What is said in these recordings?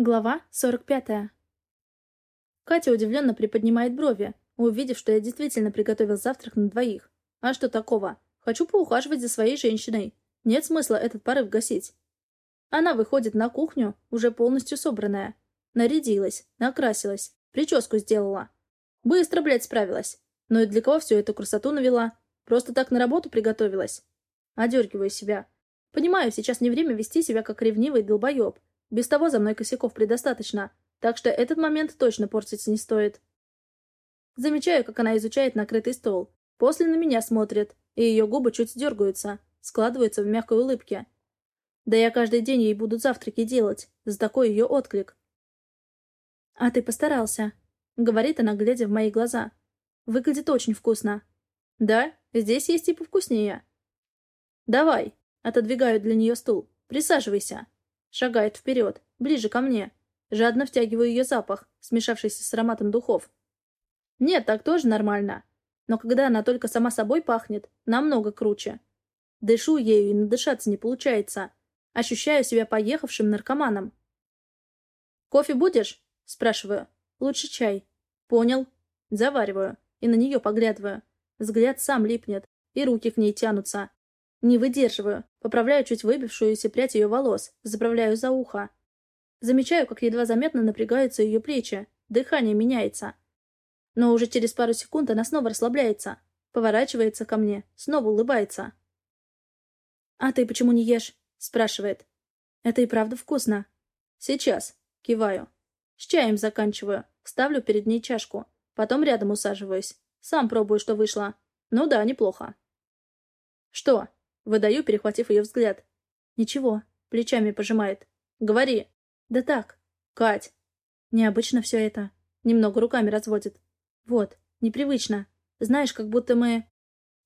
Глава 45. Катя удивленно приподнимает брови, увидев, что я действительно приготовил завтрак на двоих. А что такого? Хочу поухаживать за своей женщиной. Нет смысла этот порыв гасить. Она выходит на кухню, уже полностью собранная. Нарядилась, накрасилась, прическу сделала. Быстро, блядь, справилась. Но и для кого всю эту красоту навела? Просто так на работу приготовилась? Одергиваю себя. Понимаю, сейчас не время вести себя как ревнивый долбоеб. Без того за мной косяков предостаточно, так что этот момент точно портить не стоит. Замечаю, как она изучает накрытый стол. После на меня смотрит, и ее губы чуть дергаются, складываются в мягкой улыбке. Да я каждый день ей буду завтраки делать, за такой ее отклик. «А ты постарался», — говорит она, глядя в мои глаза. «Выглядит очень вкусно». «Да, здесь есть и повкуснее». «Давай», — отодвигаю для нее стул. «Присаживайся». Шагает вперед, ближе ко мне. Жадно втягиваю ее запах, смешавшийся с ароматом духов. Нет, так тоже нормально. Но когда она только сама собой пахнет, намного круче. Дышу ею и надышаться не получается. Ощущаю себя поехавшим наркоманом. «Кофе будешь?» – спрашиваю. «Лучше чай». «Понял». Завариваю и на нее поглядываю. Взгляд сам липнет, и руки к ней тянутся. Не выдерживаю. Поправляю чуть выбившуюся прядь ее волос. Заправляю за ухо. Замечаю, как едва заметно напрягаются ее плечи. Дыхание меняется. Но уже через пару секунд она снова расслабляется. Поворачивается ко мне. Снова улыбается. «А ты почему не ешь?» Спрашивает. «Это и правда вкусно». «Сейчас». Киваю. С чаем заканчиваю. Ставлю перед ней чашку. Потом рядом усаживаюсь. Сам пробую, что вышло. Ну да, неплохо. «Что?» Выдаю, перехватив ее взгляд. «Ничего», — плечами пожимает. «Говори». «Да так». «Кать». «Необычно все это». Немного руками разводит. «Вот, непривычно. Знаешь, как будто мы...»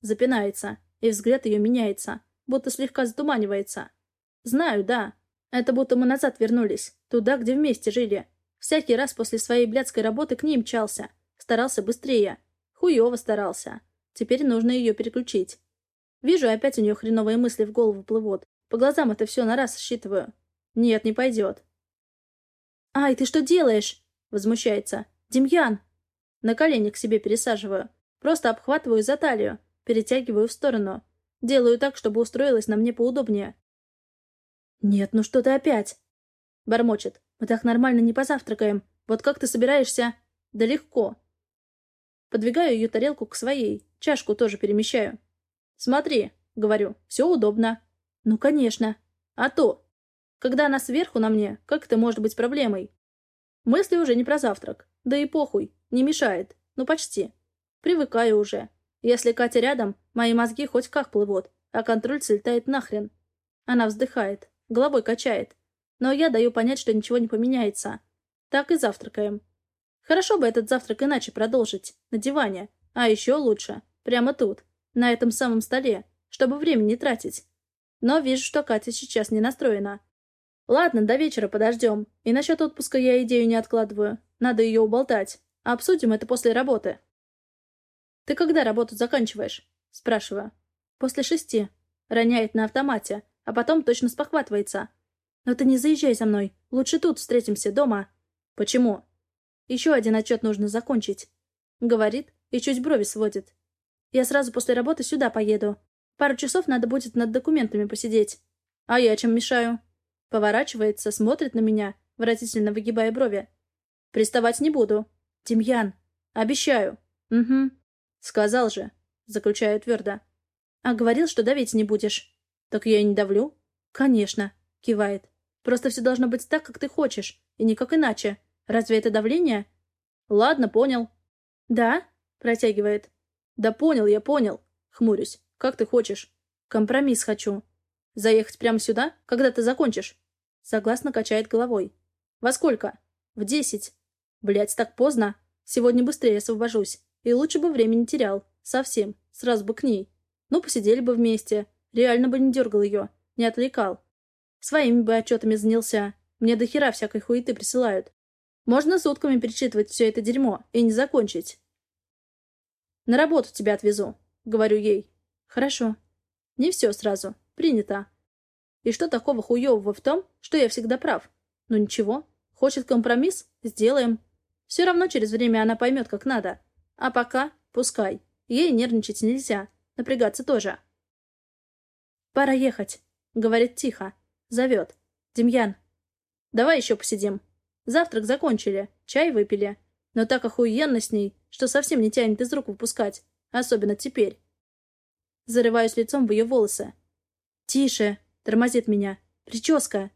Запинается, и взгляд ее меняется, будто слегка затуманивается. «Знаю, да. Это будто мы назад вернулись, туда, где вместе жили. Всякий раз после своей блядской работы к ним мчался. Старался быстрее. Хуёво старался. Теперь нужно ее переключить. Вижу, опять у нее хреновые мысли в голову плывут. По глазам это все на раз считываю. Нет, не пойдет. «Ай, ты что делаешь?» Возмущается. «Демьян!» На колени к себе пересаживаю. Просто обхватываю за талию. Перетягиваю в сторону. Делаю так, чтобы устроилась на мне поудобнее. «Нет, ну что ты опять?» Бормочет. «Мы так нормально не позавтракаем. Вот как ты собираешься?» «Да легко». Подвигаю ее тарелку к своей. Чашку тоже перемещаю. «Смотри», — говорю, — «все удобно». «Ну, конечно. А то. Когда она сверху на мне, как это может быть проблемой?» Мысли уже не про завтрак. Да и похуй. Не мешает. Ну, почти. Привыкаю уже. Если Катя рядом, мои мозги хоть как плывут, а контроль слетает нахрен. Она вздыхает, головой качает. Но я даю понять, что ничего не поменяется. Так и завтракаем. Хорошо бы этот завтрак иначе продолжить. На диване. А еще лучше. Прямо тут на этом самом столе, чтобы время не тратить. Но вижу, что Катя сейчас не настроена. Ладно, до вечера подождем. И насчет отпуска я идею не откладываю. Надо ее уболтать. Обсудим это после работы. «Ты когда работу заканчиваешь?» Спрашиваю. «После шести». Роняет на автомате, а потом точно спохватывается. «Но ты не заезжай за мной. Лучше тут встретимся, дома». «Почему?» «Еще один отчет нужно закончить». Говорит и чуть брови сводит. Я сразу после работы сюда поеду. Пару часов надо будет над документами посидеть. А я чем мешаю? Поворачивается, смотрит на меня, выразительно выгибая брови. Приставать не буду. Демьян. Обещаю. Угу. Сказал же. Заключаю твердо. А говорил, что давить не будешь. Так я и не давлю. Конечно. Кивает. Просто все должно быть так, как ты хочешь. И никак иначе. Разве это давление? Ладно, понял. Да? Протягивает. «Да понял, я понял», — хмурюсь. «Как ты хочешь?» «Компромисс хочу». «Заехать прямо сюда? Когда ты закончишь?» Согласно качает головой. «Во сколько?» «В десять». Блять, так поздно. Сегодня быстрее освобожусь. И лучше бы времени терял. Совсем. Сразу бы к ней. Ну, посидели бы вместе. Реально бы не дергал ее. Не отвлекал. Своими бы отчетами занялся. Мне до хера всякой хуеты присылают. Можно сутками перечитывать все это дерьмо и не закончить. На работу тебя отвезу», — говорю ей. «Хорошо». Не все сразу. Принято. И что такого хуевого в том, что я всегда прав? Ну ничего. Хочет компромисс? Сделаем. Все равно через время она поймет, как надо. А пока пускай. Ей нервничать нельзя. Напрягаться тоже. «Пора ехать», — говорит тихо. Зовет. «Демьян, давай еще посидим. Завтрак закончили, чай выпили. Но так охуенно с ней, что совсем не тянет из рук выпускать. Особенно теперь. Зарываюсь лицом в ее волосы. «Тише!» — тормозит меня. «Прическа!»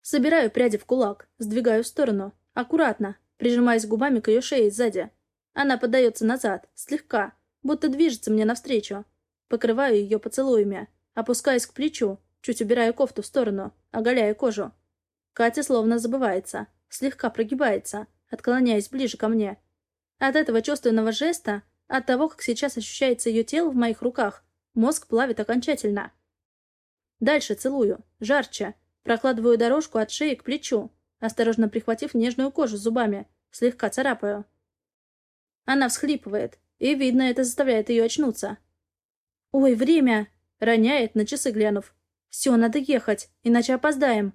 Собираю пряди в кулак, сдвигаю в сторону. Аккуратно, прижимаясь губами к ее шее сзади. Она поддается назад, слегка, будто движется мне навстречу. Покрываю ее поцелуями, опускаясь к плечу, чуть убираю кофту в сторону, оголяя кожу. Катя словно забывается, слегка прогибается, отклоняясь ближе ко мне. От этого чувственного жеста, от того, как сейчас ощущается ее тело в моих руках, мозг плавит окончательно. Дальше целую, жарче, прокладываю дорожку от шеи к плечу, осторожно прихватив нежную кожу зубами, слегка царапаю. Она всхлипывает, и, видно, это заставляет ее очнуться. «Ой, время!» — роняет, на часы глянув. «Все, надо ехать, иначе опоздаем».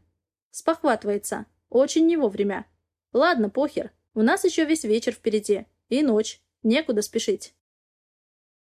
Спохватывается. Очень не вовремя. Ладно, похер. У нас еще весь вечер впереди. И ночь. Некуда спешить.